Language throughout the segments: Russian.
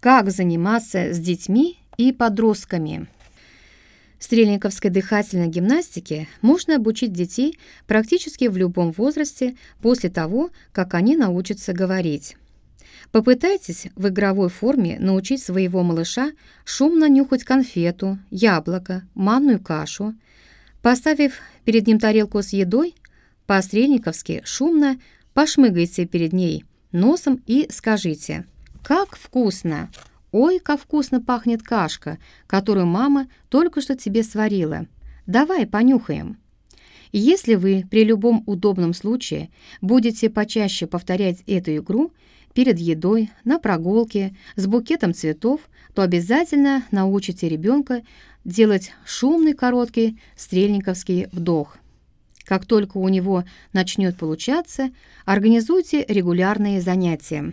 Как заниматься с детьми и подростками? Стрельниковской дыхательной гимнастике можно обучить детей практически в любом возрасте после того, как они научатся говорить. Попытайтесь в игровой форме научить своего малыша шумно нюхать конфету, яблоко, манную кашу. Поставив перед ним тарелку с едой, по-стрельниковски шумно пошмыгайте перед ней носом и скажите – как вкусно! Ой, как вкусно пахнет кашка, которую мама только что тебе сварила. Давай понюхаем. Если вы при любом удобном случае будете почаще повторять эту игру перед едой, на прогулке, с букетом цветов, то обязательно научите ребенка делать шумный короткий стрельниковский вдох. Как только у него начнет получаться, организуйте регулярные занятия.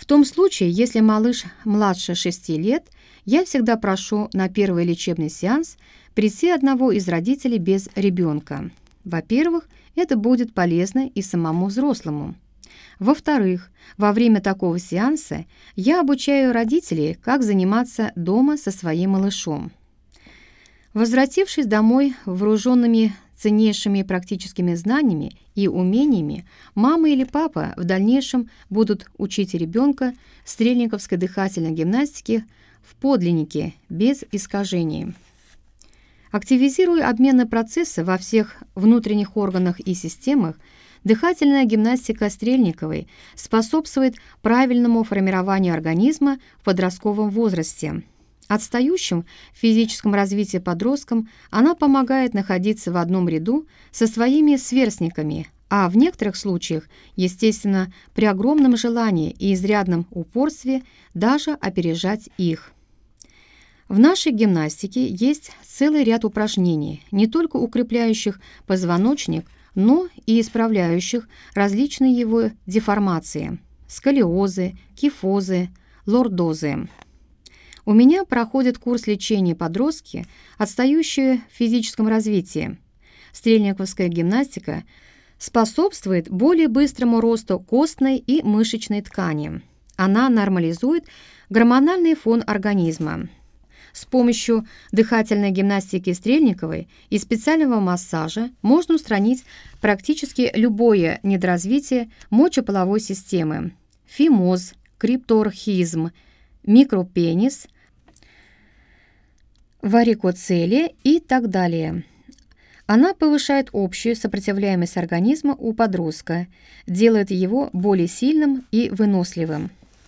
В том случае, если малыш младше 6 лет, я всегда прошу на первый лечебный сеанс прийти одного из родителей без ребенка. Во-первых, это будет полезно и самому взрослому. Во-вторых, во время такого сеанса я обучаю родителей, как заниматься дома со своим малышом. Возвратившись домой вооруженными ценнейшими практическими знаниями и умениями мама или папа в дальнейшем будут учить ребенка стрельниковской дыхательной гимнастике в подлиннике, без искажений. Активизируя обменные процессы во всех внутренних органах и системах, дыхательная гимнастика Стрельниковой способствует правильному формированию организма в подростковом возрасте – Отстающим в физическом развитии подросткам она помогает находиться в одном ряду со своими сверстниками, а в некоторых случаях, естественно, при огромном желании и изрядном упорстве даже опережать их. В нашей гимнастике есть целый ряд упражнений, не только укрепляющих позвоночник, но и исправляющих различные его деформации – сколиозы, кифозы, лордозы. У меня проходит курс лечения подростки, отстающие в физическом развитии. Стрельниковская гимнастика способствует более быстрому росту костной и мышечной ткани. Она нормализует гормональный фон организма. С помощью дыхательной гимнастики Стрельниковой и специального массажа можно устранить практически любое недоразвитие мочеполовой системы – фимоз, крипторхизм, микропенис – варикоцеле и так далее. Она повышает общую сопротивляемость организма у подростка, делает его более сильным и выносливым.